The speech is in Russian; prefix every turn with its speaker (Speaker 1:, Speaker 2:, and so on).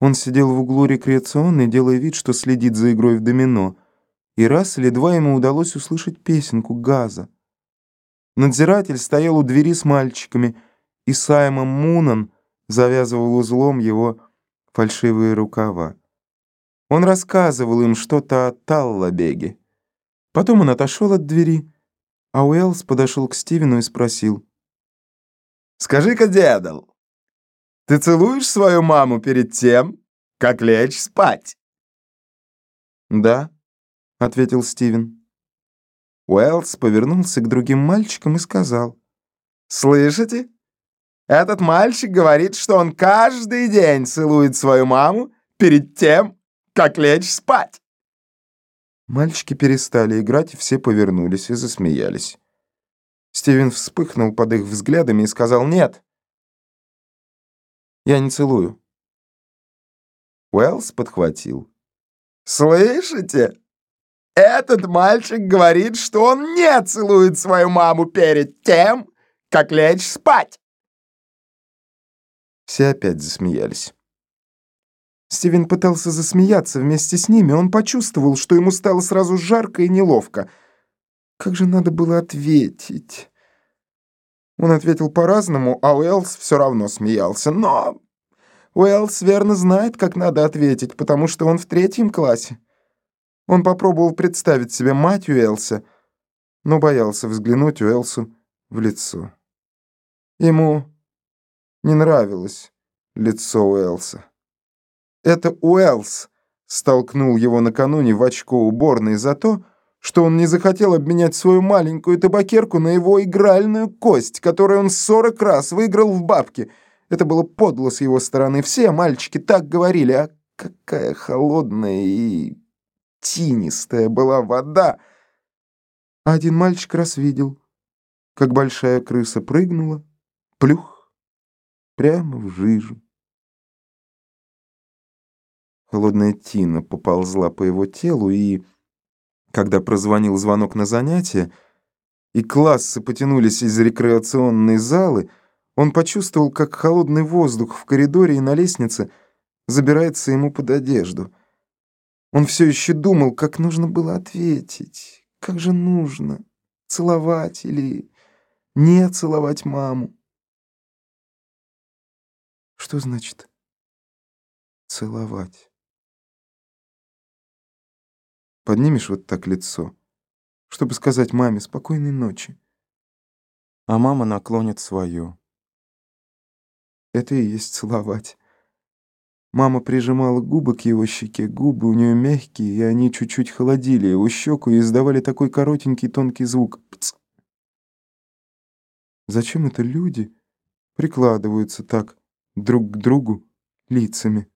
Speaker 1: Он сидел в углу рекреационной, делая вид, что следит за игрой в домино, и раз или два ему удалось услышать песенку Газа. Надзиратель стоял у двери с мальчиками, и Саймон Мунан завязывал узлом его фальшивые рукава. Он рассказывал им что-то о Таллабеге. Потом он отошел от двери, а Уэллс подошел к Стивену и спросил.
Speaker 2: «Скажи-ка, дедал, ты целуешь свою маму перед тем, как лечь спать?»
Speaker 1: «Да», — ответил Стивен.
Speaker 2: Уэллс повернулся к другим мальчикам и сказал. «Слышите? Этот мальчик говорит, что он каждый день целует свою маму перед тем, как лечь спать».
Speaker 1: Мальчики перестали играть, и все повернулись и засмеялись. Стивен вспыхнул под их взглядами и сказал «Нет, я не целую».
Speaker 2: Уэллс подхватил. «Слышите? Этот мальчик говорит, что он не целует свою маму перед тем, как лечь спать!»
Speaker 1: Все опять засмеялись. Стивен пытался засмеяться вместе с ними, он почувствовал, что ему стало сразу жарко и неловко. Как же надо было ответить? Он ответил по-разному, а Уэллс все равно смеялся. Но Уэллс верно знает, как надо ответить, потому что он в третьем классе. Он попробовал представить себе мать Уэллса, но боялся взглянуть Уэллсу в лицо. Ему не нравилось лицо Уэллса. Это Уэллс столкнул его накануне в очко уборной за то, что он не захотел обменять свою маленькую табакерку на его игральную кость, которую он сорок раз выиграл в бабке. Это было подло с его стороны. Все мальчики так говорили, а какая холодная и тинистая была вода. А один мальчик раз видел, как большая крыса прыгнула, плюх, прямо в жижу. Холодная тина поползла по его телу и... Когда прозвонил звонок на занятие, и классы потянулись из рекреационной залы, он почувствовал, как холодный воздух в коридоре и на лестнице забирается ему под одежду. Он все еще думал, как нужно было ответить. Как же нужно? Целовать или не целовать маму? Что значит целовать? Поднимешь вот так лицо, чтобы сказать маме спокойной ночи. А мама наклонит свое. Это и есть целовать. Мама прижимала губы к его щеке, губы у нее мягкие, и они чуть-чуть холодили его щеку и издавали такой коротенький тонкий звук. Пц. Зачем это люди прикладываются так друг к другу лицами?